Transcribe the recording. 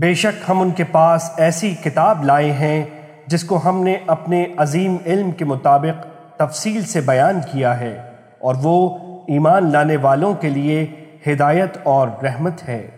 بے شک ہم ان کے پاس ایسی کتاب لائے ہیں جس کو ہم نے اپنے عظیم علم کے مطابق تفصیل سے بیان کیا ہے اور وہ ایمان لانے والوں کے لیے ہدایت اور رحمت ہے۔